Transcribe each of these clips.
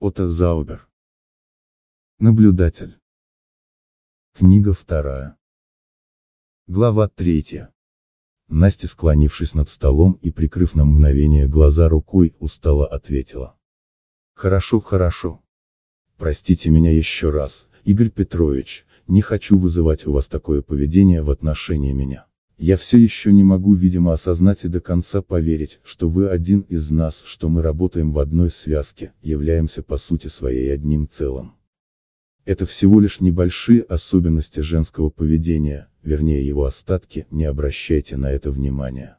Отто Заубер. Наблюдатель. Книга вторая. Глава третья. Настя, склонившись над столом и прикрыв на мгновение глаза рукой, устало ответила. Хорошо, хорошо. Простите меня еще раз, Игорь Петрович, не хочу вызывать у вас такое поведение в отношении меня. Я все еще не могу видимо осознать и до конца поверить, что вы один из нас, что мы работаем в одной связке, являемся по сути своей одним целым. Это всего лишь небольшие особенности женского поведения, вернее его остатки, не обращайте на это внимания.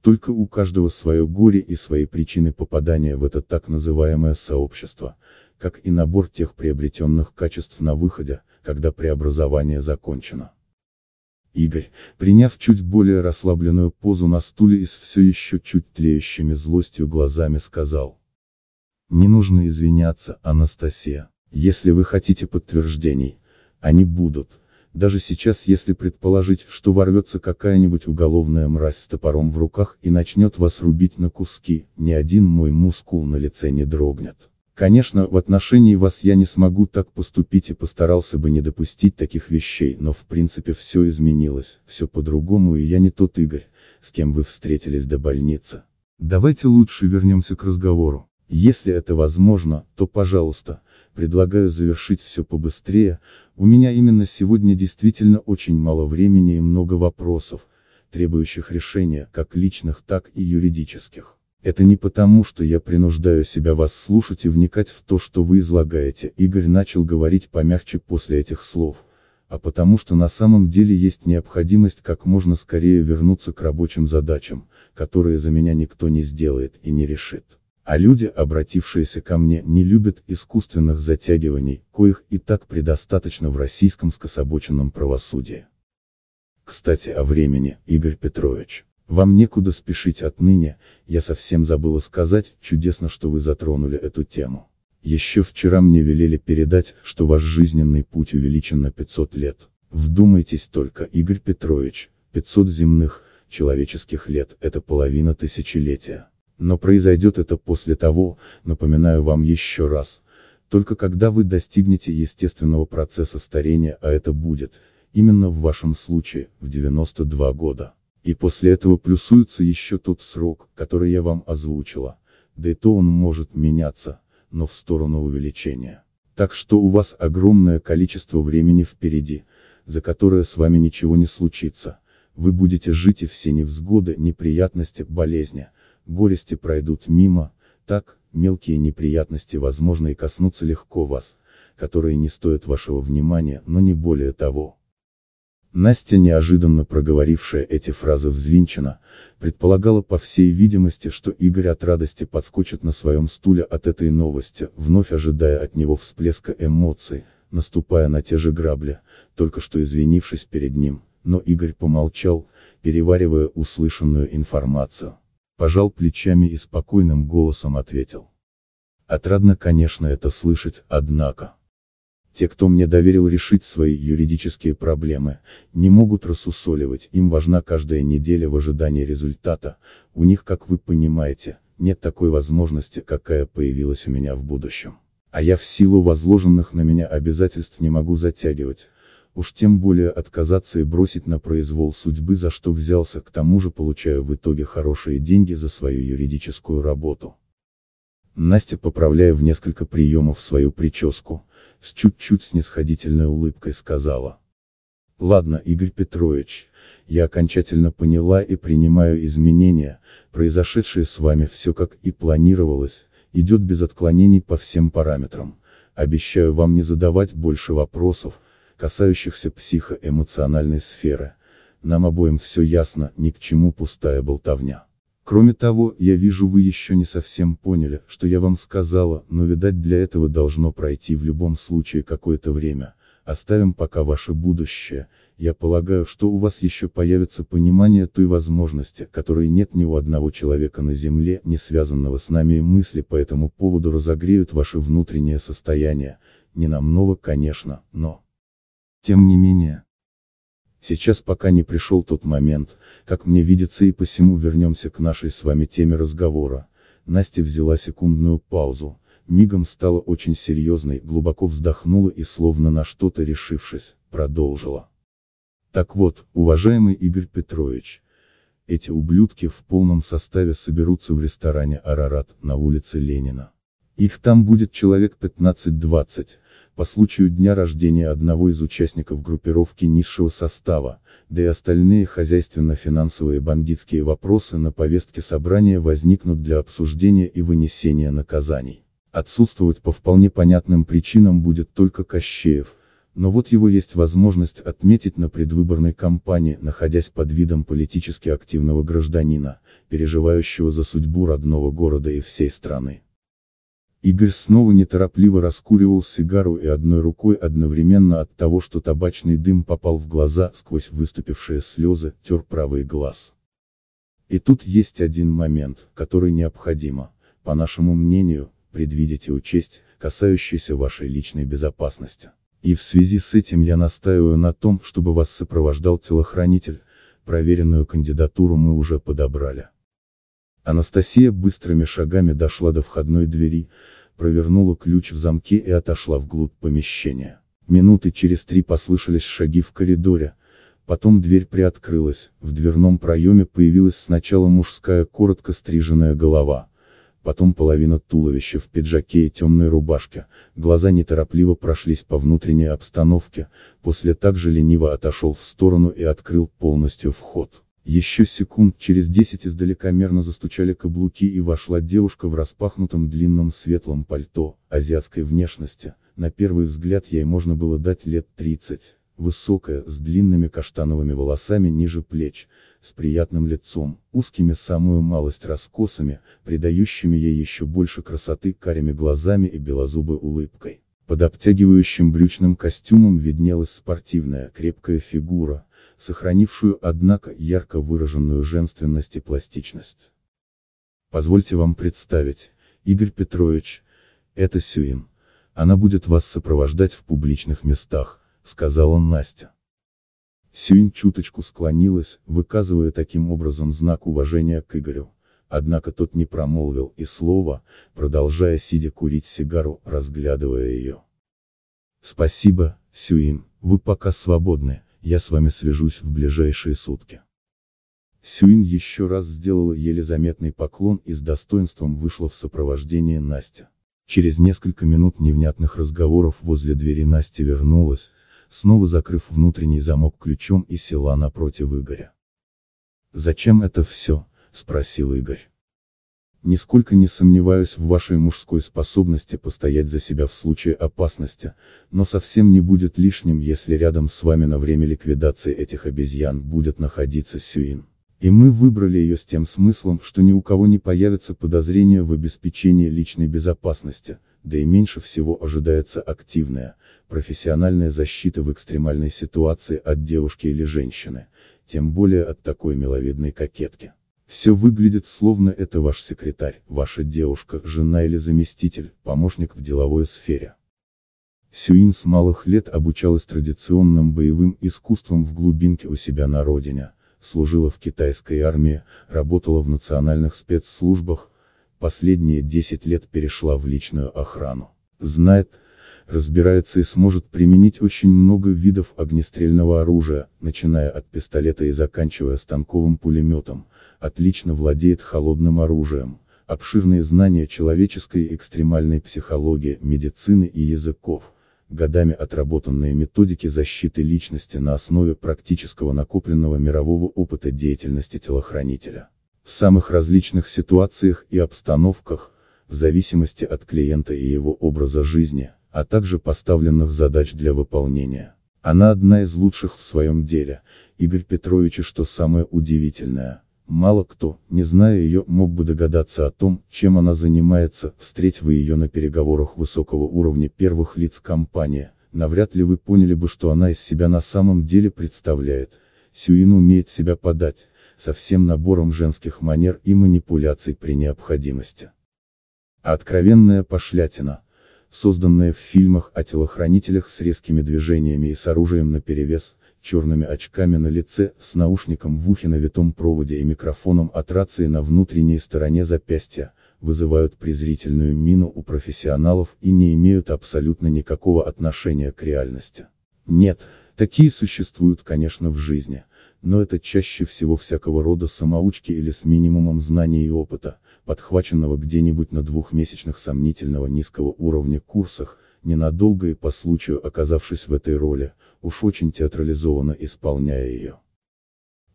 Только у каждого свое горе и свои причины попадания в это так называемое сообщество, как и набор тех приобретенных качеств на выходе, когда преобразование закончено. Игорь, приняв чуть более расслабленную позу на стуле и с все еще чуть тлеющими злостью глазами сказал. Не нужно извиняться, Анастасия, если вы хотите подтверждений, они будут, даже сейчас если предположить, что ворвется какая-нибудь уголовная мразь с топором в руках и начнет вас рубить на куски, ни один мой мускул на лице не дрогнет. Конечно, в отношении вас я не смогу так поступить и постарался бы не допустить таких вещей, но в принципе все изменилось, все по-другому и я не тот Игорь, с кем вы встретились до больницы. Давайте лучше вернемся к разговору. Если это возможно, то пожалуйста, предлагаю завершить все побыстрее, у меня именно сегодня действительно очень мало времени и много вопросов, требующих решения, как личных, так и юридических. Это не потому, что я принуждаю себя вас слушать и вникать в то, что вы излагаете, Игорь начал говорить помягче после этих слов, а потому что на самом деле есть необходимость как можно скорее вернуться к рабочим задачам, которые за меня никто не сделает и не решит. А люди, обратившиеся ко мне, не любят искусственных затягиваний, коих и так предостаточно в российском скособоченном правосудии. Кстати о времени, Игорь Петрович. Вам некуда спешить отныне, я совсем забыла сказать, чудесно, что вы затронули эту тему. Еще вчера мне велели передать, что ваш жизненный путь увеличен на 500 лет. Вдумайтесь только, Игорь Петрович, 500 земных, человеческих лет – это половина тысячелетия. Но произойдет это после того, напоминаю вам еще раз, только когда вы достигнете естественного процесса старения, а это будет, именно в вашем случае, в 92 года. И после этого плюсуется еще тот срок, который я вам озвучила, да и то он может меняться, но в сторону увеличения. Так что у вас огромное количество времени впереди, за которое с вами ничего не случится, вы будете жить и все невзгоды, неприятности, болезни, горести пройдут мимо, так, мелкие неприятности возможно и коснутся легко вас, которые не стоят вашего внимания, но не более того. Настя, неожиданно проговорившая эти фразы взвинченно, предполагала по всей видимости, что Игорь от радости подскочит на своем стуле от этой новости, вновь ожидая от него всплеска эмоций, наступая на те же грабли, только что извинившись перед ним, но Игорь помолчал, переваривая услышанную информацию. Пожал плечами и спокойным голосом ответил. Отрадно, конечно, это слышать, однако. Те, кто мне доверил решить свои юридические проблемы, не могут рассусоливать, им важна каждая неделя в ожидании результата, у них, как вы понимаете, нет такой возможности, какая появилась у меня в будущем. А я в силу возложенных на меня обязательств не могу затягивать, уж тем более отказаться и бросить на произвол судьбы за что взялся, к тому же получаю в итоге хорошие деньги за свою юридическую работу. Настя, поправляя в несколько приемов свою прическу, с чуть-чуть снисходительной улыбкой сказала. Ладно, Игорь Петрович, я окончательно поняла и принимаю изменения, произошедшие с вами все как и планировалось, идет без отклонений по всем параметрам. Обещаю вам не задавать больше вопросов, касающихся психоэмоциональной сферы. Нам обоим все ясно, ни к чему пустая болтовня. Кроме того, я вижу вы еще не совсем поняли, что я вам сказала, но видать для этого должно пройти в любом случае какое-то время. Оставим пока ваше будущее, я полагаю, что у вас еще появится понимание той возможности, которой нет ни у одного человека на Земле, не связанного с нами и мысли по этому поводу разогреют ваше внутреннее состояние, не намного, конечно, но... Тем не менее, Сейчас пока не пришел тот момент, как мне видится и посему вернемся к нашей с вами теме разговора. Настя взяла секундную паузу, мигом стала очень серьезной, глубоко вздохнула и словно на что-то решившись, продолжила. Так вот, уважаемый Игорь Петрович, эти ублюдки в полном составе соберутся в ресторане «Арарат» на улице Ленина. Их там будет человек 15-20, по случаю дня рождения одного из участников группировки низшего состава, да и остальные хозяйственно-финансовые бандитские вопросы на повестке собрания возникнут для обсуждения и вынесения наказаний. Отсутствовать по вполне понятным причинам будет только Кощеев, но вот его есть возможность отметить на предвыборной кампании, находясь под видом политически активного гражданина, переживающего за судьбу родного города и всей страны. Игорь снова неторопливо раскуривал сигару и одной рукой одновременно от того, что табачный дым попал в глаза сквозь выступившие слезы, тер правый глаз. И тут есть один момент, который необходимо, по нашему мнению, предвидеть и учесть, касающийся вашей личной безопасности. И в связи с этим я настаиваю на том, чтобы вас сопровождал телохранитель, проверенную кандидатуру мы уже подобрали. Анастасия быстрыми шагами дошла до входной двери, провернула ключ в замке и отошла вглубь помещения. Минуты через три послышались шаги в коридоре, потом дверь приоткрылась, в дверном проеме появилась сначала мужская коротко стриженная голова, потом половина туловища в пиджаке и темной рубашке, глаза неторопливо прошлись по внутренней обстановке, после также лениво отошел в сторону и открыл полностью вход. Еще секунд через десять издалека мерно застучали каблуки и вошла девушка в распахнутом длинном светлом пальто, азиатской внешности, на первый взгляд ей можно было дать лет 30, высокая, с длинными каштановыми волосами ниже плеч, с приятным лицом, узкими самую малость раскосами, придающими ей еще больше красоты карими глазами и белозубой улыбкой. Под обтягивающим брючным костюмом виднелась спортивная, крепкая фигура, сохранившую, однако, ярко выраженную женственность и пластичность. Позвольте вам представить, Игорь Петрович, это Сюин. Она будет вас сопровождать в публичных местах, сказал он Настя. Сюин чуточку склонилась, выказывая таким образом знак уважения к Игорю. Однако тот не промолвил и слова, продолжая сидя курить сигару, разглядывая ее. Спасибо, Сюин, вы пока свободны, я с вами свяжусь в ближайшие сутки. Сюин еще раз сделала еле заметный поклон и с достоинством вышла в сопровождении Настя. Через несколько минут невнятных разговоров возле двери Настя вернулась, снова закрыв внутренний замок ключом и села напротив Игоря. «Зачем это все?» – спросил Игорь. Нисколько не сомневаюсь в вашей мужской способности постоять за себя в случае опасности, но совсем не будет лишним, если рядом с вами на время ликвидации этих обезьян будет находиться Сюин. И мы выбрали ее с тем смыслом, что ни у кого не появится подозрения в обеспечении личной безопасности, да и меньше всего ожидается активная, профессиональная защита в экстремальной ситуации от девушки или женщины, тем более от такой миловидной кокетки. Все выглядит словно это ваш секретарь, ваша девушка, жена или заместитель, помощник в деловой сфере. Сюин с малых лет обучалась традиционным боевым искусствам в глубинке у себя на родине, служила в китайской армии, работала в национальных спецслужбах, последние 10 лет перешла в личную охрану. Знает, разбирается и сможет применить очень много видов огнестрельного оружия, начиная от пистолета и заканчивая станковым пулеметом, отлично владеет холодным оружием, обширные знания человеческой экстремальной психологии, медицины и языков, годами отработанные методики защиты личности на основе практического накопленного мирового опыта деятельности телохранителя. В самых различных ситуациях и обстановках, в зависимости от клиента и его образа жизни, а также поставленных задач для выполнения. Она одна из лучших в своем деле, Игорь Петрович и что самое удивительное, Мало кто, не зная ее, мог бы догадаться о том, чем она занимается, встретив вы ее на переговорах высокого уровня первых лиц компании, навряд ли вы поняли бы, что она из себя на самом деле представляет. Сюин умеет себя подать, со всем набором женских манер и манипуляций при необходимости. Откровенная пошлятина, созданная в фильмах о телохранителях с резкими движениями и с оружием наперевес, черными очками на лице, с наушником в ухе на витом проводе и микрофоном от рации на внутренней стороне запястья, вызывают презрительную мину у профессионалов и не имеют абсолютно никакого отношения к реальности. Нет, такие существуют, конечно, в жизни, но это чаще всего всякого рода самоучки или с минимумом знаний и опыта, подхваченного где-нибудь на двухмесячных сомнительного низкого уровня курсах, ненадолго и по случаю оказавшись в этой роли, уж очень театрализованно исполняя ее.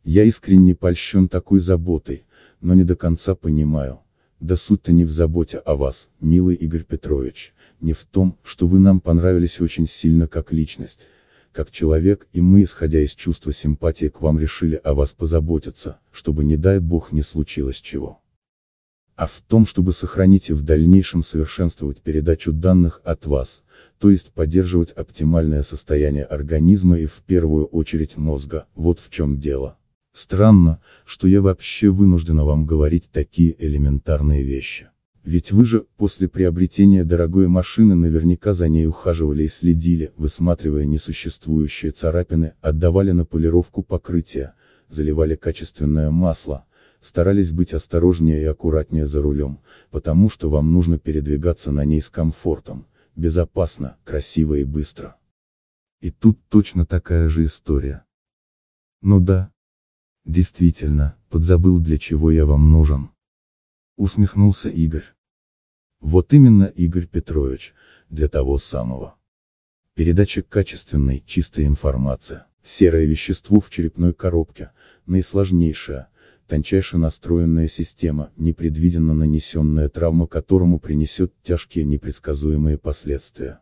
Я искренне польщен такой заботой, но не до конца понимаю, да суть-то не в заботе о вас, милый Игорь Петрович, не в том, что вы нам понравились очень сильно как личность, как человек, и мы, исходя из чувства симпатии к вам, решили о вас позаботиться, чтобы не дай бог не случилось чего. А в том, чтобы сохранить и в дальнейшем совершенствовать передачу данных от вас, то есть поддерживать оптимальное состояние организма и в первую очередь мозга, вот в чем дело. Странно, что я вообще вынуждена вам говорить такие элементарные вещи. Ведь вы же, после приобретения дорогой машины наверняка за ней ухаживали и следили, высматривая несуществующие царапины, отдавали на полировку покрытия, заливали качественное масло, старались быть осторожнее и аккуратнее за рулем, потому что вам нужно передвигаться на ней с комфортом, безопасно, красиво и быстро. И тут точно такая же история. Ну да. Действительно, подзабыл для чего я вам нужен. Усмехнулся Игорь. Вот именно Игорь Петрович, для того самого. Передача качественной, чистой информации, серое вещество в черепной коробке, наисложнейшая, тончайше настроенная система, непредвиденно нанесенная травма которому принесет тяжкие непредсказуемые последствия.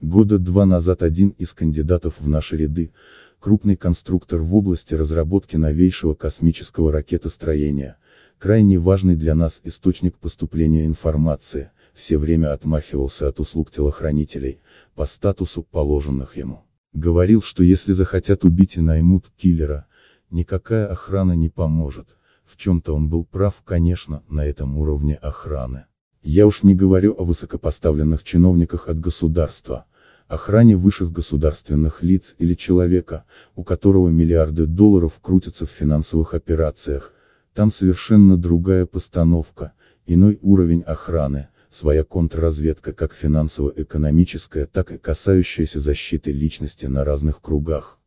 Года два назад один из кандидатов в наши ряды, крупный конструктор в области разработки новейшего космического ракетостроения, крайне важный для нас источник поступления информации, все время отмахивался от услуг телохранителей, по статусу положенных ему. Говорил, что если захотят убить и наймут киллера, никакая охрана не поможет. В чем-то он был прав, конечно, на этом уровне охраны. Я уж не говорю о высокопоставленных чиновниках от государства, охране высших государственных лиц или человека, у которого миллиарды долларов крутятся в финансовых операциях, там совершенно другая постановка, иной уровень охраны, своя контрразведка как финансово-экономическая, так и касающаяся защиты личности на разных кругах.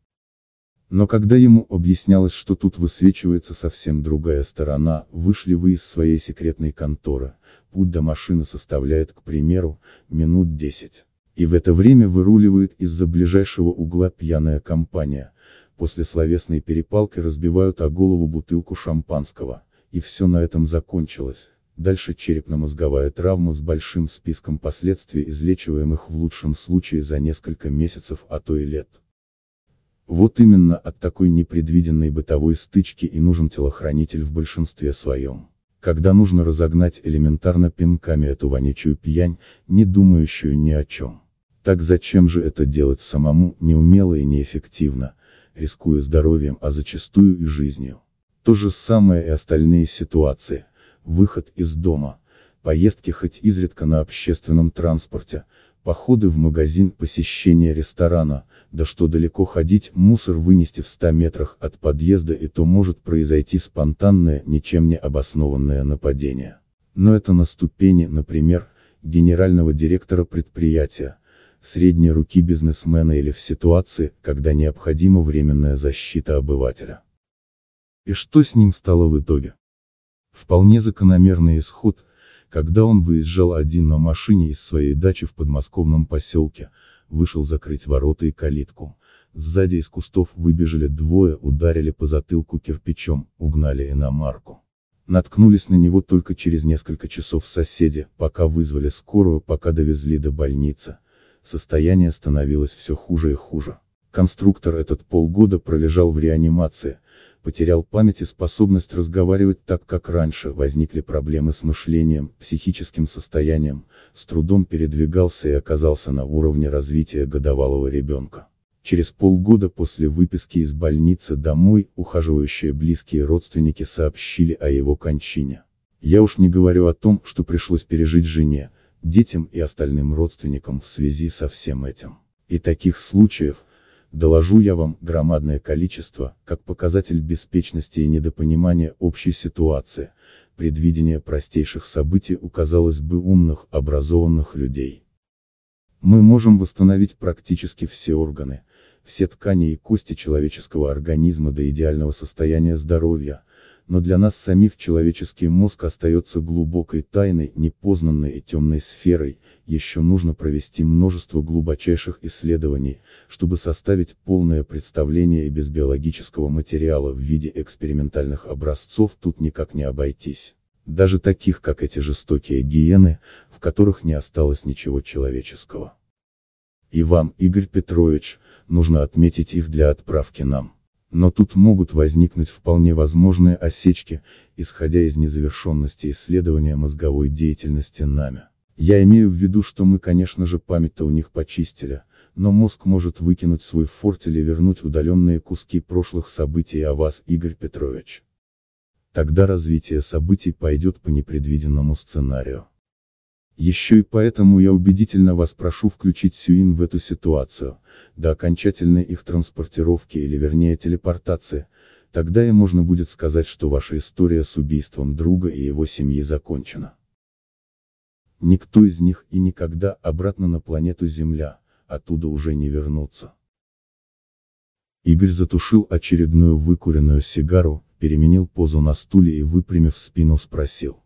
Но когда ему объяснялось, что тут высвечивается совсем другая сторона, вышли вы из своей секретной конторы, путь до машины составляет, к примеру, минут 10. И в это время выруливает из-за ближайшего угла пьяная компания, после словесной перепалки разбивают о голову бутылку шампанского, и все на этом закончилось. Дальше черепно-мозговая травма с большим списком последствий, излечиваемых в лучшем случае за несколько месяцев, а то и лет. Вот именно от такой непредвиденной бытовой стычки и нужен телохранитель в большинстве своем. Когда нужно разогнать элементарно пинками эту вонючую пьянь, не думающую ни о чем. Так зачем же это делать самому, неумело и неэффективно, рискуя здоровьем, а зачастую и жизнью. То же самое и остальные ситуации. Выход из дома, поездки хоть изредка на общественном транспорте, походы в магазин, посещение ресторана, да что далеко ходить, мусор вынести в 100 метрах от подъезда и то может произойти спонтанное, ничем не обоснованное нападение. Но это на ступени, например, генерального директора предприятия, средней руки бизнесмена или в ситуации, когда необходима временная защита обывателя. И что с ним стало в итоге? Вполне закономерный исход, когда он выезжал один на машине из своей дачи в подмосковном поселке, вышел закрыть ворота и калитку. Сзади из кустов выбежали двое, ударили по затылку кирпичом, угнали иномарку. Наткнулись на него только через несколько часов соседи, пока вызвали скорую, пока довезли до больницы, состояние становилось все хуже и хуже. Конструктор этот полгода пролежал в реанимации, потерял память и способность разговаривать так, как раньше, возникли проблемы с мышлением, психическим состоянием, с трудом передвигался и оказался на уровне развития годовалого ребенка. Через полгода после выписки из больницы домой, ухаживающие близкие родственники сообщили о его кончине. Я уж не говорю о том, что пришлось пережить жене, детям и остальным родственникам в связи со всем этим. И таких случаев, доложу я вам, громадное количество, как показатель беспечности и недопонимания общей ситуации, предвидение простейших событий у, казалось бы, умных, образованных людей. Мы можем восстановить практически все органы, все ткани и кости человеческого организма до идеального состояния здоровья, но для нас самих человеческий мозг остается глубокой тайной, непознанной и темной сферой, еще нужно провести множество глубочайших исследований, чтобы составить полное представление и без биологического материала в виде экспериментальных образцов тут никак не обойтись. Даже таких, как эти жестокие гиены, в которых не осталось ничего человеческого. И вам, Игорь Петрович, нужно отметить их для отправки нам. Но тут могут возникнуть вполне возможные осечки, исходя из незавершенности исследования мозговой деятельности нами. Я имею в виду, что мы конечно же память-то у них почистили, но мозг может выкинуть свой фортель и вернуть удаленные куски прошлых событий о вас, Игорь Петрович. Тогда развитие событий пойдет по непредвиденному сценарию. Еще и поэтому я убедительно вас прошу включить Сюин в эту ситуацию, до окончательной их транспортировки или вернее телепортации, тогда и можно будет сказать, что ваша история с убийством друга и его семьи закончена. Никто из них и никогда обратно на планету Земля, оттуда уже не вернуться. Игорь затушил очередную выкуренную сигару, переменил позу на стуле и выпрямив спину спросил.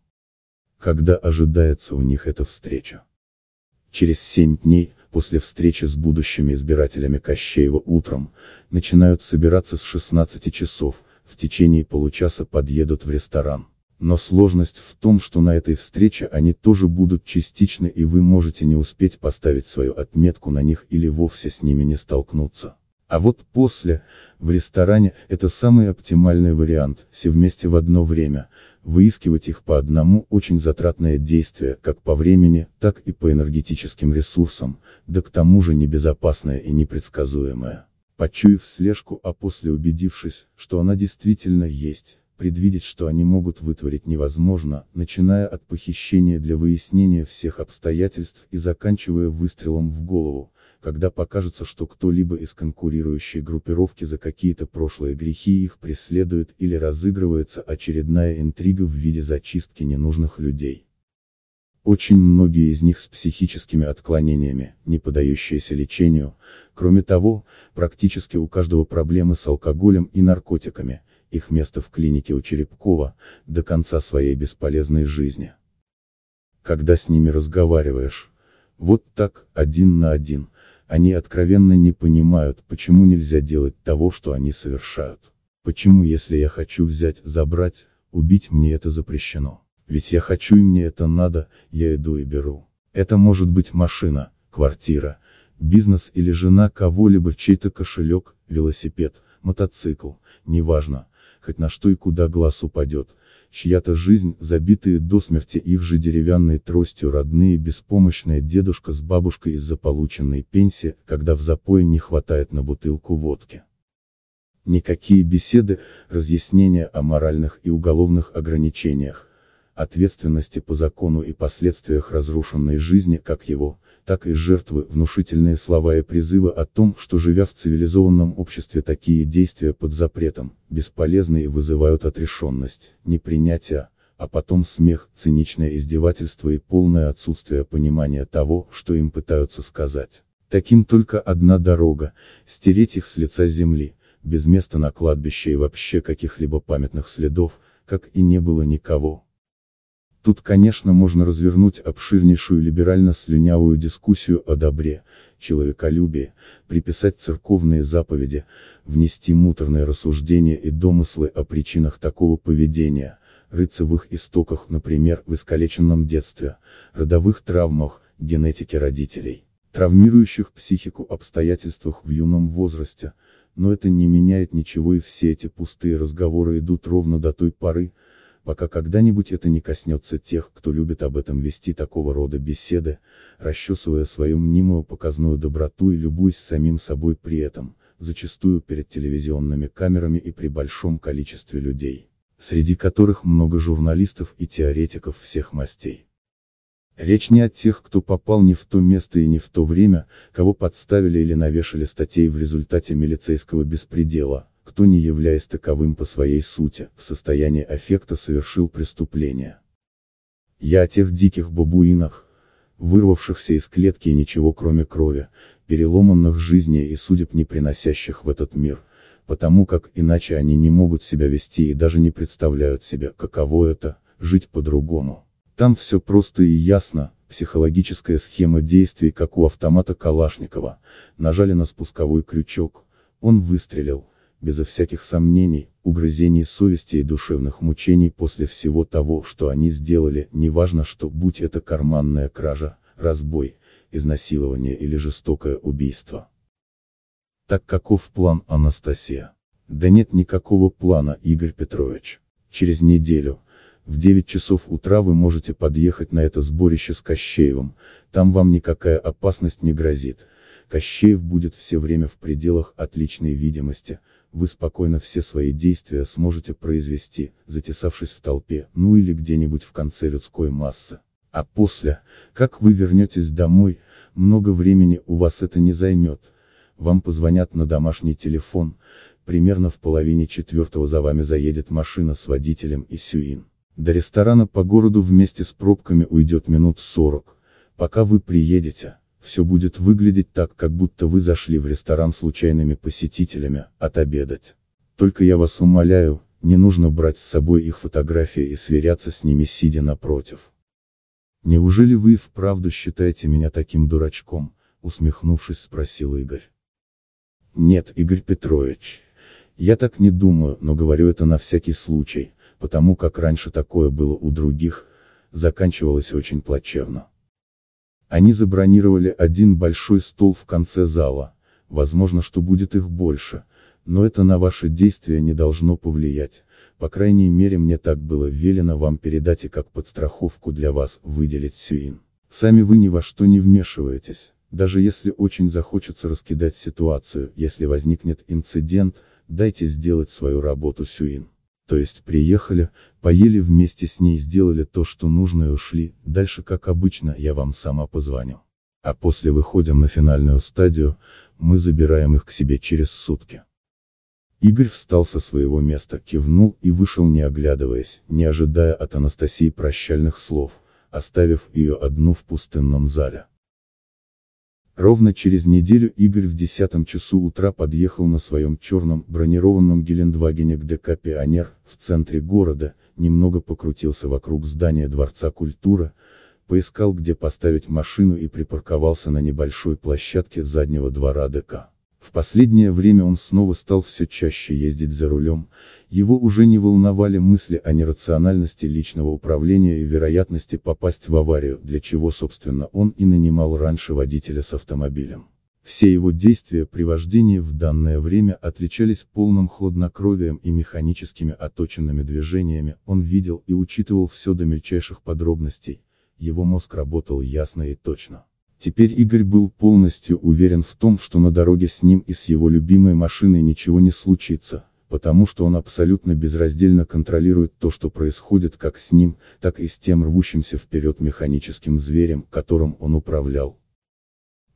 Когда ожидается у них эта встреча? Через семь дней, после встречи с будущими избирателями Кощеева утром, начинают собираться с 16 часов, в течение получаса подъедут в ресторан. Но сложность в том, что на этой встрече они тоже будут частично и вы можете не успеть поставить свою отметку на них или вовсе с ними не столкнуться. А вот после, в ресторане, это самый оптимальный вариант, все вместе в одно время, выискивать их по одному очень затратное действие, как по времени, так и по энергетическим ресурсам, да к тому же небезопасное и непредсказуемое. Почуяв слежку, а после убедившись, что она действительно есть, предвидеть, что они могут вытворить невозможно, начиная от похищения для выяснения всех обстоятельств и заканчивая выстрелом в голову, когда покажется, что кто-либо из конкурирующей группировки за какие-то прошлые грехи их преследует или разыгрывается очередная интрига в виде зачистки ненужных людей. Очень многие из них с психическими отклонениями, не поддающиеся лечению, кроме того, практически у каждого проблемы с алкоголем и наркотиками, их место в клинике у Черепкова, до конца своей бесполезной жизни. Когда с ними разговариваешь, вот так, один на один, они откровенно не понимают, почему нельзя делать того, что они совершают. Почему если я хочу взять, забрать, убить мне это запрещено. Ведь я хочу и мне это надо, я иду и беру. Это может быть машина, квартира, бизнес или жена кого-либо, чей-то кошелек, велосипед, мотоцикл, неважно, хоть на что и куда глаз упадет, чья-то жизнь, забитые до смерти их же деревянной тростью родные беспомощная дедушка с бабушкой из-за полученной пенсии, когда в запое не хватает на бутылку водки. Никакие беседы, разъяснения о моральных и уголовных ограничениях, ответственности по закону и последствиях разрушенной жизни как его, так и жертвы, внушительные слова и призывы о том, что живя в цивилизованном обществе такие действия под запретом, бесполезны и вызывают отрешенность, непринятие, а потом смех, циничное издевательство и полное отсутствие понимания того, что им пытаются сказать. Таким только одна дорога, стереть их с лица земли, без места на кладбище и вообще каких-либо памятных следов, как и не было никого, Тут конечно можно развернуть обширнейшую либерально-слюнявую дискуссию о добре, человеколюбии, приписать церковные заповеди, внести муторные рассуждения и домыслы о причинах такого поведения, рыться в их истоках, например, в искалеченном детстве, родовых травмах, генетике родителей, травмирующих психику обстоятельствах в юном возрасте, но это не меняет ничего и все эти пустые разговоры идут ровно до той поры, пока когда-нибудь это не коснется тех, кто любит об этом вести такого рода беседы, расчесывая свою мнимую показную доброту и любуясь самим собой при этом, зачастую перед телевизионными камерами и при большом количестве людей, среди которых много журналистов и теоретиков всех мастей. Речь не о тех, кто попал не в то место и не в то время, кого подставили или навешали статей в результате милицейского беспредела, кто не являясь таковым по своей сути, в состоянии аффекта совершил преступление. Я о тех диких бабуинах, вырвавшихся из клетки и ничего кроме крови, переломанных жизней и судеб не приносящих в этот мир, потому как иначе они не могут себя вести и даже не представляют себе, каково это, жить по-другому. Там все просто и ясно, психологическая схема действий как у автомата Калашникова, нажали на спусковой крючок, он выстрелил, безо всяких сомнений, угрызений совести и душевных мучений после всего того, что они сделали, неважно что, будь это карманная кража, разбой, изнасилование или жестокое убийство. Так каков план Анастасия? Да нет никакого плана, Игорь Петрович. Через неделю, в 9 часов утра вы можете подъехать на это сборище с Кощеевым, там вам никакая опасность не грозит. Кощеев будет все время в пределах отличной видимости, вы спокойно все свои действия сможете произвести, затесавшись в толпе, ну или где-нибудь в конце людской массы. А после, как вы вернетесь домой, много времени у вас это не займет. Вам позвонят на домашний телефон, примерно в половине четвертого за вами заедет машина с водителем и сюин. До ресторана по городу вместе с пробками уйдет минут 40. Пока вы приедете, все будет выглядеть так, как будто вы зашли в ресторан случайными посетителями, отобедать. Только я вас умоляю, не нужно брать с собой их фотографии и сверяться с ними сидя напротив. Неужели вы вправду считаете меня таким дурачком, усмехнувшись спросил Игорь. Нет, Игорь Петрович. Я так не думаю, но говорю это на всякий случай, потому как раньше такое было у других, заканчивалось очень плачевно. Они забронировали один большой стол в конце зала, возможно, что будет их больше, но это на ваши действия не должно повлиять, по крайней мере мне так было велено вам передать и как подстраховку для вас выделить Сюин. Сами вы ни во что не вмешиваетесь, даже если очень захочется раскидать ситуацию, если возникнет инцидент, дайте сделать свою работу Сюин. То есть приехали, поели вместе с ней, сделали то, что нужно и ушли, дальше как обычно, я вам сама позвоню. А после выходим на финальную стадию, мы забираем их к себе через сутки. Игорь встал со своего места, кивнул и вышел не оглядываясь, не ожидая от Анастасии прощальных слов, оставив ее одну в пустынном зале. Ровно через неделю Игорь в десятом часу утра подъехал на своем черном бронированном Гелендвагене к ДК «Пионер» в центре города, немного покрутился вокруг здания Дворца культуры, поискал где поставить машину и припарковался на небольшой площадке заднего двора ДК. В последнее время он снова стал все чаще ездить за рулем, его уже не волновали мысли о нерациональности личного управления и вероятности попасть в аварию, для чего собственно он и нанимал раньше водителя с автомобилем. Все его действия при вождении в данное время отличались полным хладнокровием и механическими оточенными движениями, он видел и учитывал все до мельчайших подробностей, его мозг работал ясно и точно. Теперь Игорь был полностью уверен в том, что на дороге с ним и с его любимой машиной ничего не случится, потому что он абсолютно безраздельно контролирует то, что происходит как с ним, так и с тем рвущимся вперед механическим зверем, которым он управлял.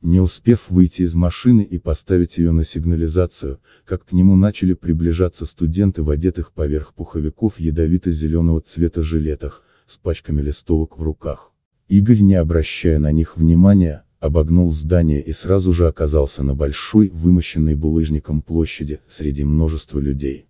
Не успев выйти из машины и поставить ее на сигнализацию, как к нему начали приближаться студенты в одетых поверх пуховиков ядовито-зеленого цвета жилетах, с пачками листовок в руках. Игорь не обращая на них внимания, обогнул здание и сразу же оказался на большой, вымощенной булыжником площади, среди множества людей.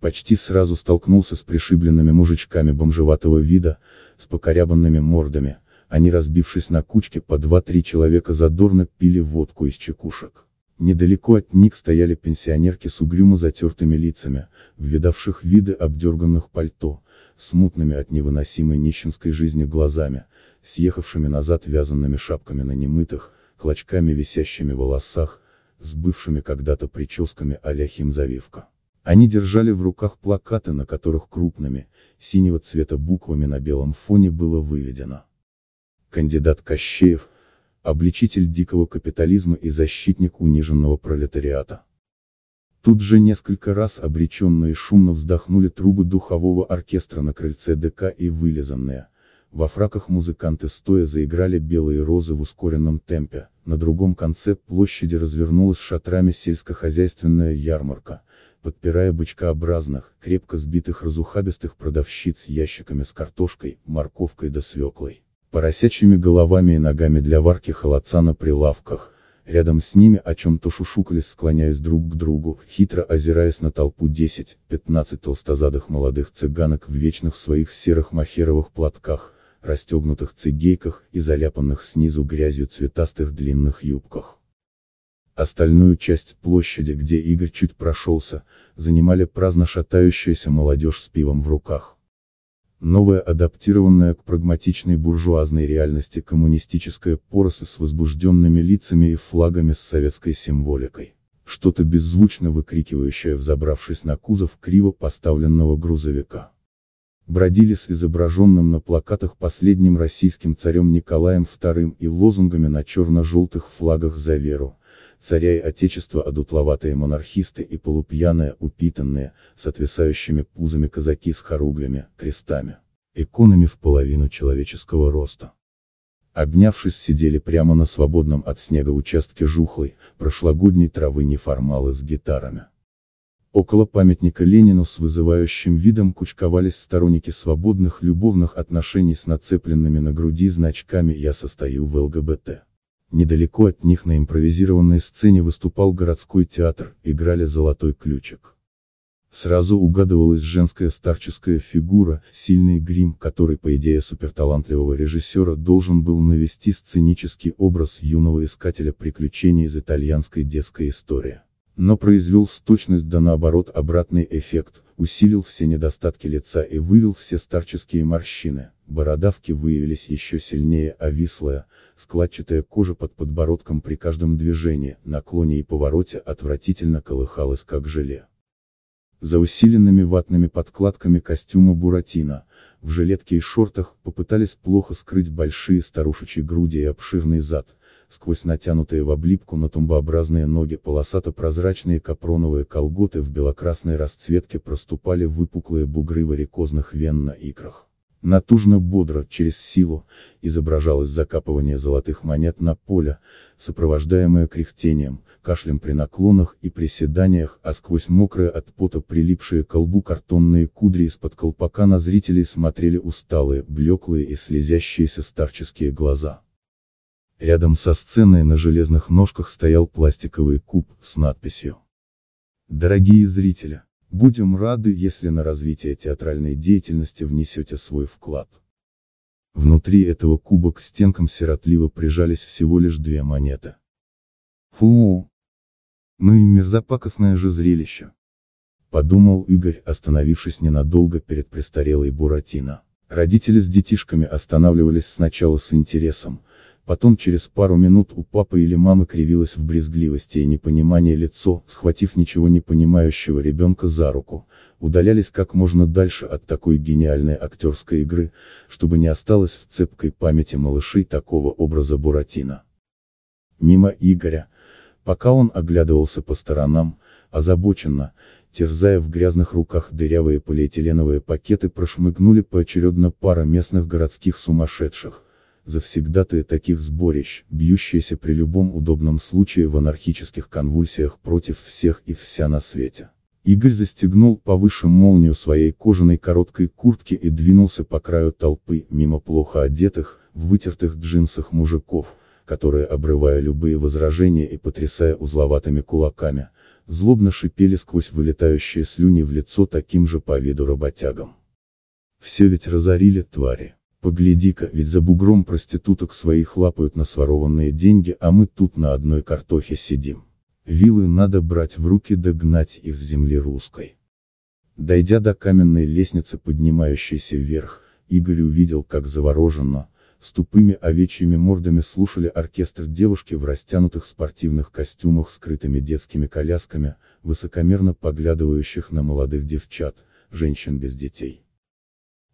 Почти сразу столкнулся с пришибленными мужичками бомжеватого вида, с покорябанными мордами, они разбившись на кучки по два-три человека задорно пили водку из чекушек. Недалеко от них стояли пенсионерки с угрюмо затертыми лицами, видавших виды обдерганных пальто, смутными от невыносимой нищенской жизни глазами, съехавшими назад вязанными шапками на немытых, клочками висящими волосах, с бывшими когда-то прическами а-ля химзавивка. Они держали в руках плакаты, на которых крупными, синего цвета буквами на белом фоне было выведено. Кандидат Кощеев, обличитель дикого капитализма и защитник униженного пролетариата. Тут же несколько раз обреченно и шумно вздохнули трубы духового оркестра на крыльце ДК и вылизанные, во фраках музыканты стоя заиграли белые розы в ускоренном темпе, на другом конце площади развернулась шатрами сельскохозяйственная ярмарка, подпирая бычкообразных, крепко сбитых разухабистых продавщиц ящиками с картошкой, морковкой да свеклой, поросячьими головами и ногами для варки холодца на прилавках, рядом с ними о чем-то шушукались склоняясь друг к другу, хитро озираясь на толпу 10-15 толстозадых молодых цыганок в вечных своих серых махеровых платках, расстегнутых цигейках и заляпанных снизу грязью цветастых длинных юбках. Остальную часть площади, где Игорь чуть прошелся, занимали праздно шатающаяся молодежь с пивом в руках. Новая адаптированная к прагматичной буржуазной реальности коммунистическая поросль с возбужденными лицами и флагами с советской символикой. Что-то беззвучно выкрикивающее взобравшись на кузов криво поставленного грузовика. Бродили с изображенным на плакатах последним российским царем Николаем II и лозунгами на черно-желтых флагах за веру, царя и отечества одутловатые монархисты и полупьяные, упитанные, с отвисающими пузами казаки с хоруглями, крестами, иконами в половину человеческого роста. Обнявшись сидели прямо на свободном от снега участке жухлой, прошлогодней травы неформалы с гитарами. Около памятника Ленину с вызывающим видом кучковались сторонники свободных любовных отношений с нацепленными на груди значками «Я состою в ЛГБТ». Недалеко от них на импровизированной сцене выступал городской театр, играли «Золотой ключик». Сразу угадывалась женская старческая фигура, сильный грим, который по идее суперталантливого режиссера должен был навести сценический образ юного искателя приключений из итальянской детской истории. Но произвел с точность да наоборот обратный эффект, усилил все недостатки лица и вывел все старческие морщины, бородавки выявились еще сильнее, а вислая, складчатая кожа под подбородком при каждом движении, наклоне и повороте отвратительно колыхалась как желе. За усиленными ватными подкладками костюма Буратино, в жилетке и шортах, попытались плохо скрыть большие старушечьи груди и обширный зад, сквозь натянутые в облипку на тумбообразные ноги полосато-прозрачные капроновые колготы в белокрасной расцветке проступали выпуклые бугры варикозных вен на икрах. Натужно бодро, через силу, изображалось закапывание золотых монет на поле, сопровождаемое кряхтением, кашлем при наклонах и приседаниях, а сквозь мокрые от пота прилипшие к колбу картонные кудри из-под колпака на зрителей смотрели усталые, блеклые и слезящиеся старческие глаза. Рядом со сценой на железных ножках стоял пластиковый куб с надписью. Дорогие зрители, будем рады, если на развитие театральной деятельности внесете свой вклад. Внутри этого куба к стенкам сиротливо прижались всего лишь две монеты. Фу! Ну и мерзопакостное же зрелище. Подумал Игорь, остановившись ненадолго перед престарелой Буратино. Родители с детишками останавливались сначала с интересом, Потом через пару минут у папы или мамы кривилось в брезгливости и непонимании лицо, схватив ничего не понимающего ребенка за руку, удалялись как можно дальше от такой гениальной актерской игры, чтобы не осталось в цепкой памяти малышей такого образа Буратино. Мимо Игоря, пока он оглядывался по сторонам, озабоченно, терзая в грязных руках дырявые полиэтиленовые пакеты прошмыгнули поочередно пара местных городских сумасшедших, завсегдатые таких сборищ, бьющиеся при любом удобном случае в анархических конвульсиях против всех и вся на свете. Игорь застегнул повыше молнию своей кожаной короткой куртки и двинулся по краю толпы, мимо плохо одетых, в вытертых джинсах мужиков, которые, обрывая любые возражения и потрясая узловатыми кулаками, злобно шипели сквозь вылетающие слюни в лицо таким же по виду работягам. Все ведь разорили твари. Погляди-ка, ведь за бугром проституток своих лапают на сворованные деньги, а мы тут на одной картохе сидим. Вилы надо брать в руки догнать их с земли русской. Дойдя до каменной лестницы, поднимающейся вверх, Игорь увидел, как завороженно, с тупыми овечьими мордами слушали оркестр девушки в растянутых спортивных костюмах скрытыми детскими колясками, высокомерно поглядывающих на молодых девчат, женщин без детей.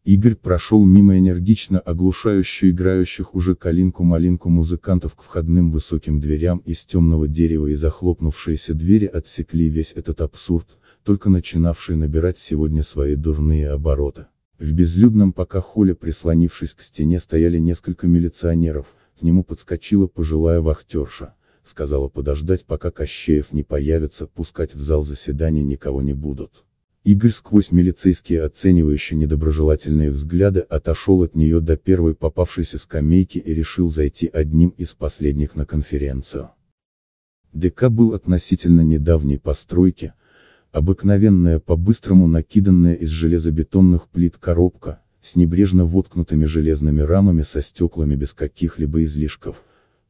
Игорь прошел мимо энергично оглушающе играющих уже калинку-малинку музыкантов к входным высоким дверям из темного дерева и захлопнувшиеся двери отсекли весь этот абсурд, только начинавший набирать сегодня свои дурные обороты. В безлюдном пока холле прислонившись к стене стояли несколько милиционеров, к нему подскочила пожилая вахтерша, сказала подождать пока Кощеев не появится, пускать в зал заседания никого не будут. Игорь сквозь милицейские оценивающие недоброжелательные взгляды отошел от нее до первой попавшейся скамейки и решил зайти одним из последних на конференцию. ДК был относительно недавней постройки, обыкновенная по-быстрому накиданная из железобетонных плит коробка, с небрежно воткнутыми железными рамами со стеклами без каких-либо излишков,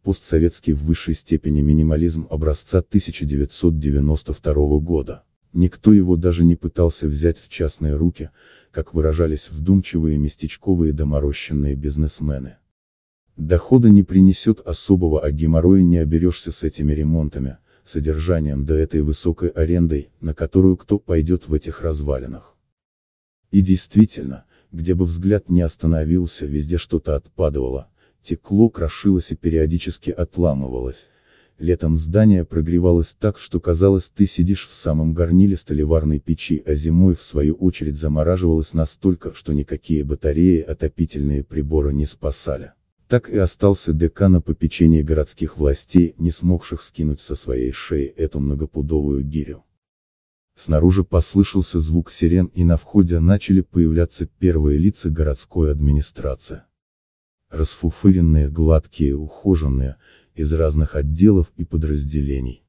постсоветский в высшей степени минимализм образца 1992 года. Никто его даже не пытался взять в частные руки, как выражались вдумчивые местечковые доморощенные бизнесмены. Дохода не принесет особого, а геморроя не оберешься с этими ремонтами, содержанием да этой высокой арендой, на которую кто пойдет в этих развалинах. И действительно, где бы взгляд не остановился, везде что-то отпадывало, текло крошилось и периодически отламывалось, Летом здание прогревалось так, что казалось ты сидишь в самом горниле столеварной печи, а зимой в свою очередь замораживалось настолько, что никакие батареи отопительные приборы не спасали. Так и остался ДК на попечении городских властей, не смогших скинуть со своей шеи эту многопудовую гирю. Снаружи послышался звук сирен и на входе начали появляться первые лица городской администрации. Расфуфыренные, гладкие, ухоженные, из разных отделов и подразделений.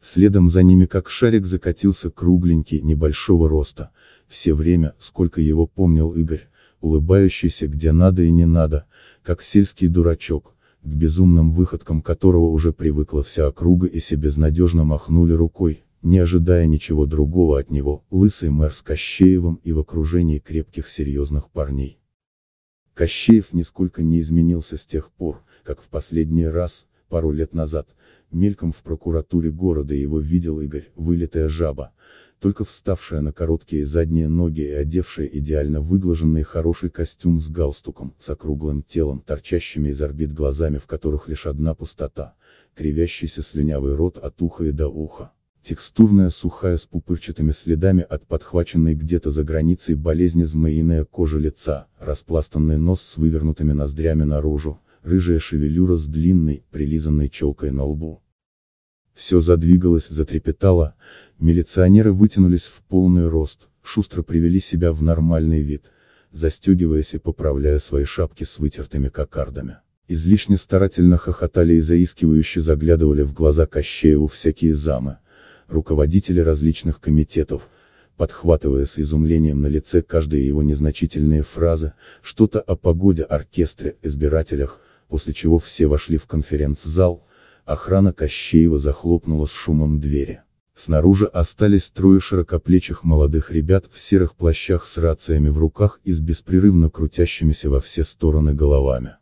Следом за ними как шарик закатился кругленький, небольшого роста, все время, сколько его помнил Игорь, улыбающийся где надо и не надо, как сельский дурачок, к безумным выходкам которого уже привыкла вся округа и себе безнадежно махнули рукой, не ожидая ничего другого от него, лысый мэр с Кощеевым и в окружении крепких серьезных парней. Кощеев нисколько не изменился с тех пор, как в последний раз, пару лет назад, мельком в прокуратуре города его видел Игорь, вылитая жаба, только вставшая на короткие задние ноги и одевшая идеально выглаженный хороший костюм с галстуком, с округлым телом, торчащими из орбит глазами, в которых лишь одна пустота, кривящийся слюнявый рот от уха и до уха. Текстурная сухая с пупырчатыми следами от подхваченной где-то за границей болезни змеиная кожа лица, распластанный нос с вывернутыми ноздрями наружу, рыжая шевелюра с длинной, прилизанной челкой на лбу. Все задвигалось, затрепетало, милиционеры вытянулись в полный рост, шустро привели себя в нормальный вид, застегиваясь и поправляя свои шапки с вытертыми кокардами. Излишне старательно хохотали и заискивающе заглядывали в глаза Кощееву всякие замы, руководители различных комитетов, подхватывая с изумлением на лице каждые его незначительные фразы, что-то о погоде, оркестре, избирателях, после чего все вошли в конференц-зал, охрана Кощеева захлопнула с шумом двери. Снаружи остались трое широкоплечих молодых ребят в серых плащах с рациями в руках и с беспрерывно крутящимися во все стороны головами.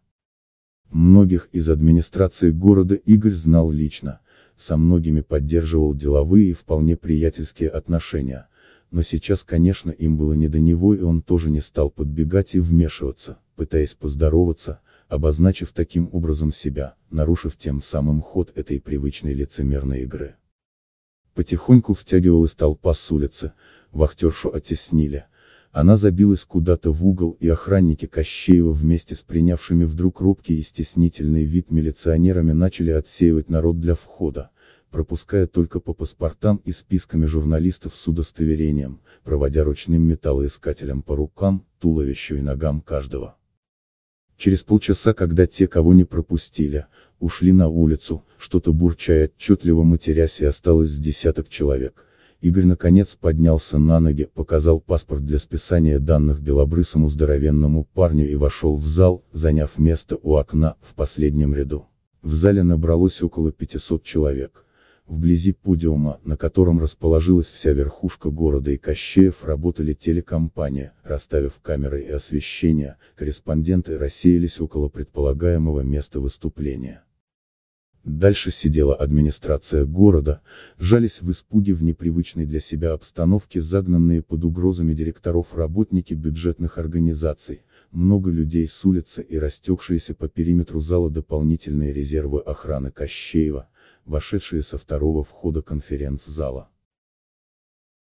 Многих из администрации города Игорь знал лично, со многими поддерживал деловые и вполне приятельские отношения, но сейчас конечно им было не до него и он тоже не стал подбегать и вмешиваться, пытаясь поздороваться, обозначив таким образом себя, нарушив тем самым ход этой привычной лицемерной игры. Потихоньку втягивалась толпа с улицы, вахтершу оттеснили, она забилась куда-то в угол и охранники Кощеева вместе с принявшими вдруг робкий и стеснительный вид милиционерами начали отсеивать народ для входа, пропуская только по паспортам и списками журналистов с удостоверением, проводя ручным металлоискателем по рукам, туловищу и ногам каждого. Через полчаса, когда те, кого не пропустили, ушли на улицу, что-то бурча и отчетливо матерясь и осталось с десяток человек, Игорь наконец поднялся на ноги, показал паспорт для списания данных белобрысому здоровенному парню и вошел в зал, заняв место у окна, в последнем ряду. В зале набралось около 500 человек. Вблизи подиума, на котором расположилась вся верхушка города и Кощеев работали телекомпания, расставив камеры и освещение, корреспонденты рассеялись около предполагаемого места выступления. Дальше сидела администрация города, жались в испуге в непривычной для себя обстановке загнанные под угрозами директоров работники бюджетных организаций, много людей с улицы и растекшиеся по периметру зала дополнительные резервы охраны Кощеева, вошедшие со второго входа конференц-зала.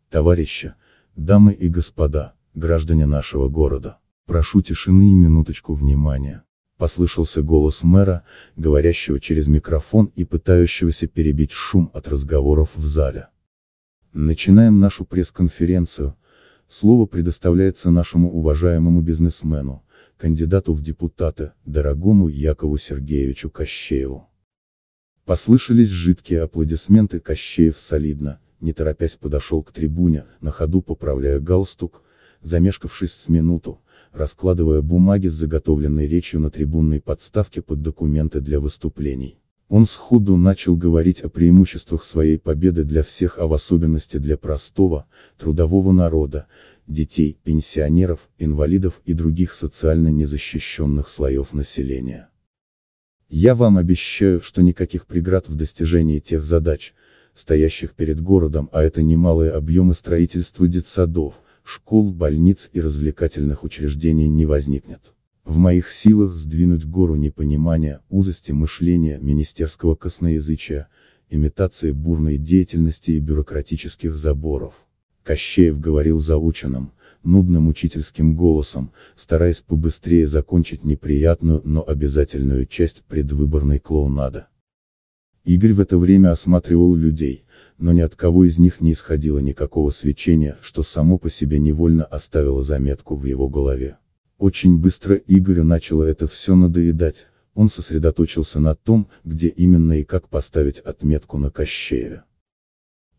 Товарищи, дамы и господа, граждане нашего города, прошу тишины и минуточку внимания. Послышался голос мэра, говорящего через микрофон и пытающегося перебить шум от разговоров в зале. Начинаем нашу пресс-конференцию. Слово предоставляется нашему уважаемому бизнесмену, кандидату в депутаты, дорогому Якову Сергеевичу Кощееву. Послышались жидкие аплодисменты Кощеев солидно, не торопясь подошел к трибуне, на ходу поправляя галстук, замешкавшись с минуту, раскладывая бумаги с заготовленной речью на трибунной подставке под документы для выступлений. Он сходу начал говорить о преимуществах своей победы для всех, а в особенности для простого, трудового народа, детей, пенсионеров, инвалидов и других социально незащищенных слоев населения. Я вам обещаю, что никаких преград в достижении тех задач, стоящих перед городом, а это немалые объемы строительства детсадов, школ, больниц и развлекательных учреждений не возникнет. В моих силах сдвинуть гору непонимания, узости мышления, министерского косноязычия, имитации бурной деятельности и бюрократических заборов. Кощеев говорил заученным, нудным учительским голосом, стараясь побыстрее закончить неприятную, но обязательную часть предвыборной клоунады. Игорь в это время осматривал людей, но ни от кого из них не исходило никакого свечения, что само по себе невольно оставило заметку в его голове. Очень быстро Игорю начало это все надоедать, он сосредоточился на том, где именно и как поставить отметку на Кощееве.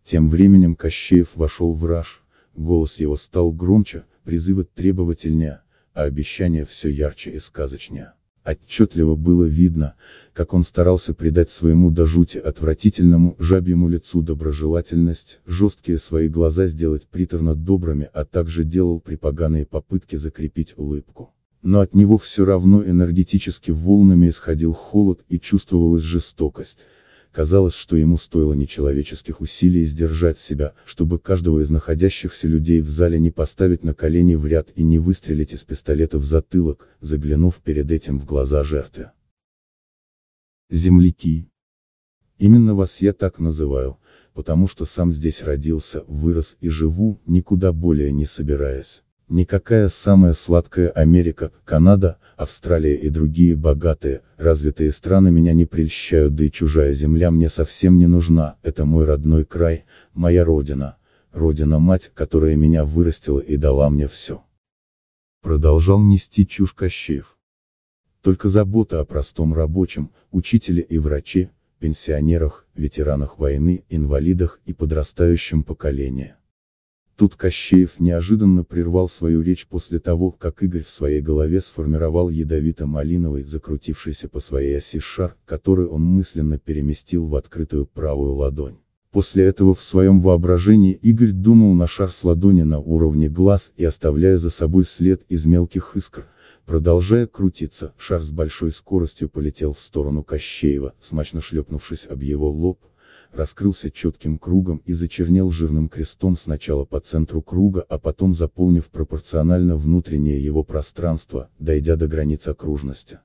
Тем временем Кощеев вошел в раж, голос его стал громче, призывы требовательнее, а обещания все ярче и сказочнее. Отчетливо было видно, как он старался придать своему до жути отвратительному, жабьему лицу доброжелательность, жесткие свои глаза сделать приторно добрыми, а также делал припоганые попытки закрепить улыбку. Но от него все равно энергетически волнами исходил холод и чувствовалась жестокость, Казалось, что ему стоило нечеловеческих усилий сдержать себя, чтобы каждого из находящихся людей в зале не поставить на колени в ряд и не выстрелить из пистолета в затылок, заглянув перед этим в глаза жертве. Земляки. Именно вас я так называю, потому что сам здесь родился, вырос и живу, никуда более не собираясь. Никакая самая сладкая Америка, Канада, Австралия и другие богатые, развитые страны меня не прельщают, да и чужая земля мне совсем не нужна, это мой родной край, моя родина, родина-мать, которая меня вырастила и дала мне все. Продолжал нести чушь Кощеев. Только забота о простом рабочем, учителе и враче, пенсионерах, ветеранах войны, инвалидах и подрастающем поколении. Тут Кощеев неожиданно прервал свою речь после того, как Игорь в своей голове сформировал ядовито-малиновый, закрутившийся по своей оси шар, который он мысленно переместил в открытую правую ладонь. После этого в своем воображении Игорь думал на шар с ладони на уровне глаз и оставляя за собой след из мелких искр, продолжая крутиться, шар с большой скоростью полетел в сторону Кощеева, смачно шлепнувшись об его лоб, раскрылся четким кругом и зачернел жирным крестом сначала по центру круга, а потом заполнив пропорционально внутреннее его пространство, дойдя до границ окружности.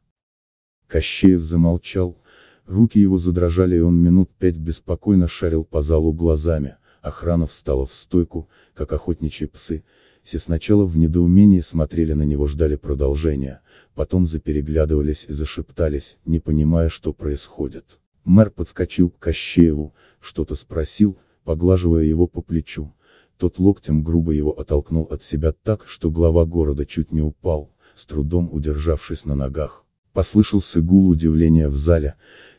Кощеев замолчал, руки его задрожали и он минут пять беспокойно шарил по залу глазами, охрана встала в стойку, как охотничьи псы, все сначала в недоумении смотрели на него ждали продолжения, потом запереглядывались и зашептались, не понимая что происходит. Мэр подскочил к Кощееву, что-то спросил, поглаживая его по плечу. Тот локтем грубо его оттолкнул от себя так, что глава города чуть не упал, с трудом удержавшись на ногах. Послышался гул удивления в зале,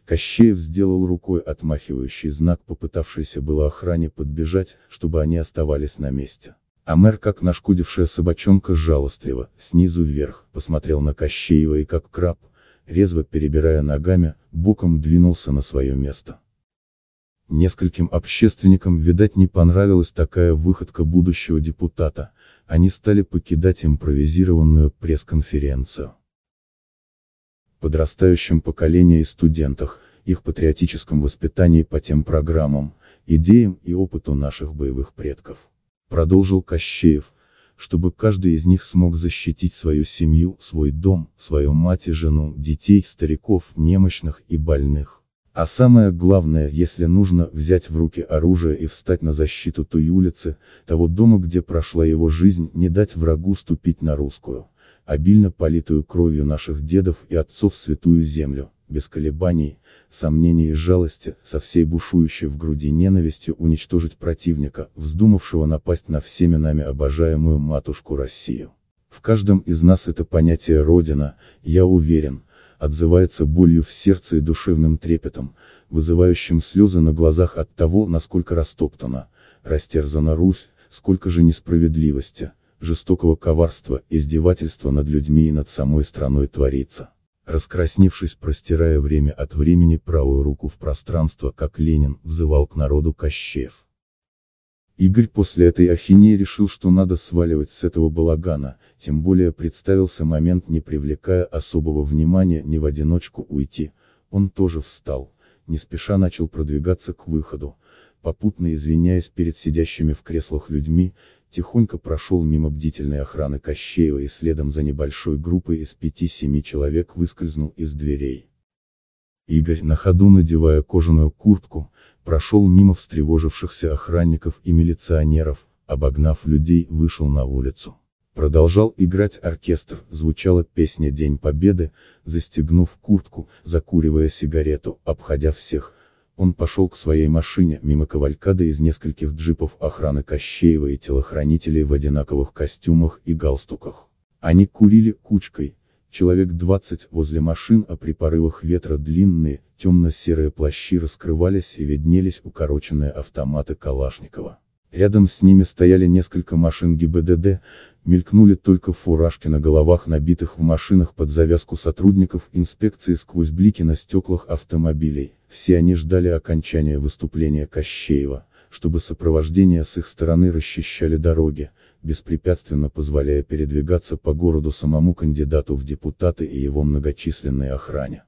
Кощеев сделал рукой отмахивающий знак, попытавшийся было охране подбежать, чтобы они оставались на месте. А мэр, как нашкодившая собачонка жалостливо, снизу вверх, посмотрел на Кощеева и как краб, резво перебирая ногами, боком двинулся на свое место. Нескольким общественникам, видать, не понравилась такая выходка будущего депутата, они стали покидать импровизированную пресс-конференцию. Подрастающем поколении и студентах, их патриотическом воспитании по тем программам, идеям и опыту наших боевых предков. Продолжил Кощеев, чтобы каждый из них смог защитить свою семью, свой дом, свою мать и жену, детей, стариков, немощных и больных. А самое главное, если нужно взять в руки оружие и встать на защиту той улицы, того дома, где прошла его жизнь, не дать врагу ступить на русскую, обильно политую кровью наших дедов и отцов святую землю, без колебаний, сомнений и жалости, со всей бушующей в груди ненавистью уничтожить противника, вздумавшего напасть на всеми нами обожаемую матушку Россию. В каждом из нас это понятие «Родина», я уверен, отзывается болью в сердце и душевным трепетом, вызывающим слезы на глазах от того, насколько растоптана, растерзана Русь, сколько же несправедливости, жестокого коварства, издевательства над людьми и над самой страной творится. Раскрасневшись, простирая время от времени правую руку в пространство, как Ленин, взывал к народу Кощеев. Игорь после этой ахинеи решил, что надо сваливать с этого балагана, тем более представился момент не привлекая особого внимания не в одиночку уйти, он тоже встал, не спеша начал продвигаться к выходу, попутно извиняясь перед сидящими в креслах людьми, тихонько прошел мимо бдительной охраны Кощеева и следом за небольшой группой из пяти-семи человек выскользнул из дверей. Игорь, на ходу надевая кожаную куртку, прошел мимо встревожившихся охранников и милиционеров, обогнав людей, вышел на улицу. Продолжал играть оркестр, звучала песня «День Победы», застегнув куртку, закуривая сигарету, обходя всех. Он пошел к своей машине, мимо кавалькады из нескольких джипов охраны Кощеева и телохранителей в одинаковых костюмах и галстуках. Они курили кучкой, Человек 20 возле машин, а при порывах ветра длинные, темно-серые плащи раскрывались и виднелись укороченные автоматы Калашникова. Рядом с ними стояли несколько машин ГИБДД, мелькнули только фуражки на головах набитых в машинах под завязку сотрудников инспекции сквозь блики на стеклах автомобилей. Все они ждали окончания выступления Кощеева, чтобы сопровождение с их стороны расчищали дороги, беспрепятственно позволяя передвигаться по городу самому кандидату в депутаты и его многочисленной охране.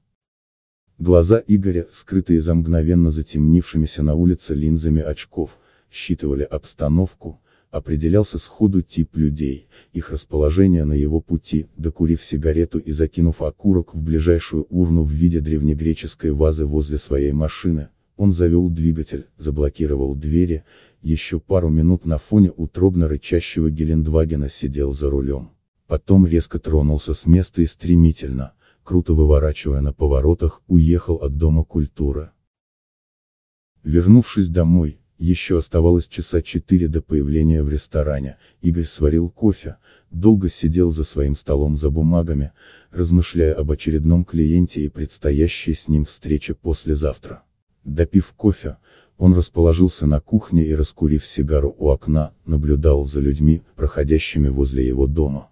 Глаза Игоря, скрытые за мгновенно затемнившимися на улице линзами очков, считывали обстановку, определялся сходу тип людей, их расположение на его пути, докурив сигарету и закинув окурок в ближайшую урну в виде древнегреческой вазы возле своей машины, он завел двигатель, заблокировал двери, еще пару минут на фоне утробно рычащего Гелендвагена сидел за рулем. Потом резко тронулся с места и стремительно, круто выворачивая на поворотах, уехал от Дома культуры. Вернувшись домой, еще оставалось часа четыре до появления в ресторане, Игорь сварил кофе, долго сидел за своим столом за бумагами, размышляя об очередном клиенте и предстоящей с ним встрече послезавтра. Допив кофе, он расположился на кухне и раскурив сигару у окна, наблюдал за людьми, проходящими возле его дома.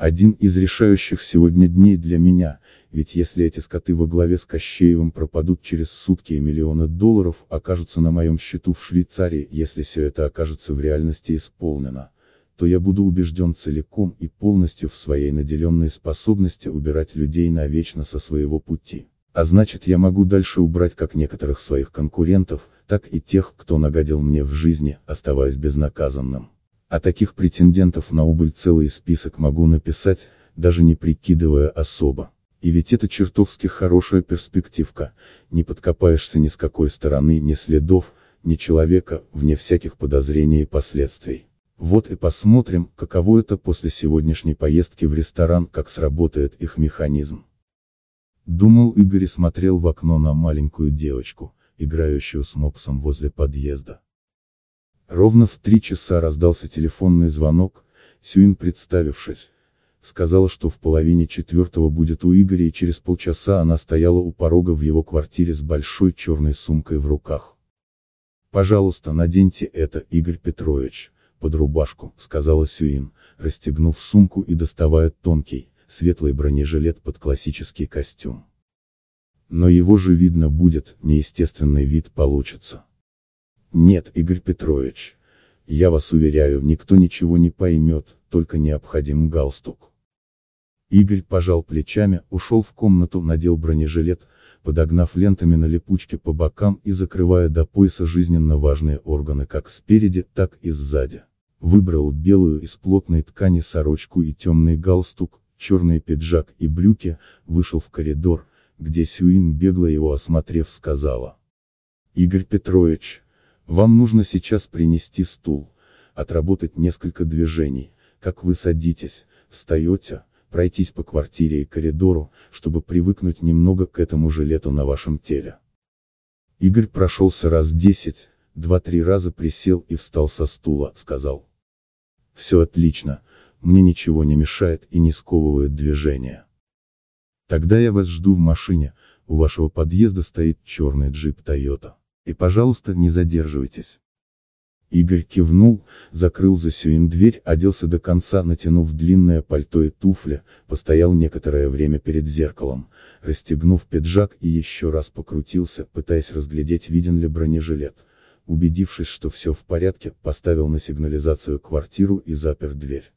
Один из решающих сегодня дней для меня, ведь если эти скоты во главе с Кощеевым пропадут через сутки и миллионы долларов окажутся на моем счету в Швейцарии, если все это окажется в реальности исполнено, то я буду убежден целиком и полностью в своей наделенной способности убирать людей навечно со своего пути. А значит я могу дальше убрать как некоторых своих конкурентов, так и тех, кто нагадил мне в жизни, оставаясь безнаказанным. А таких претендентов на убыль целый список могу написать, даже не прикидывая особо. И ведь это чертовски хорошая перспективка, не подкопаешься ни с какой стороны, ни следов, ни человека, вне всяких подозрений и последствий. Вот и посмотрим, каково это после сегодняшней поездки в ресторан, как сработает их механизм. Думал Игорь и смотрел в окно на маленькую девочку, играющую с мопсом возле подъезда. Ровно в три часа раздался телефонный звонок, Сюин представившись, сказала, что в половине четвертого будет у Игоря и через полчаса она стояла у порога в его квартире с большой черной сумкой в руках. «Пожалуйста, наденьте это, Игорь Петрович, под рубашку», сказала Сюин, расстегнув сумку и доставая тонкий, светлый бронежилет под классический костюм. Но его же видно будет, неестественный вид получится. Нет, Игорь Петрович. Я вас уверяю, никто ничего не поймет, только необходим галстук. Игорь пожал плечами, ушел в комнату, надел бронежилет, подогнав лентами на липучке по бокам и закрывая до пояса жизненно важные органы как спереди, так и сзади. Выбрал белую из плотной ткани сорочку и темный галстук, черный пиджак и брюки, вышел в коридор, где Сюин бегло его осмотрев сказала. Игорь Петрович, вам нужно сейчас принести стул, отработать несколько движений, как вы садитесь, встаете, пройтись по квартире и коридору, чтобы привыкнуть немного к этому жилету на вашем теле. Игорь прошелся раз десять, два-три раза присел и встал со стула, сказал. Все отлично, мне ничего не мешает и не сковывает движение. Тогда я вас жду в машине, у вашего подъезда стоит черный джип Toyota. И пожалуйста не задерживайтесь. Игорь кивнул, закрыл за Сюин дверь, оделся до конца, натянув длинное пальто и туфли, постоял некоторое время перед зеркалом, расстегнув пиджак и еще раз покрутился, пытаясь разглядеть виден ли бронежилет. Убедившись, что все в порядке, поставил на сигнализацию квартиру и запер дверь.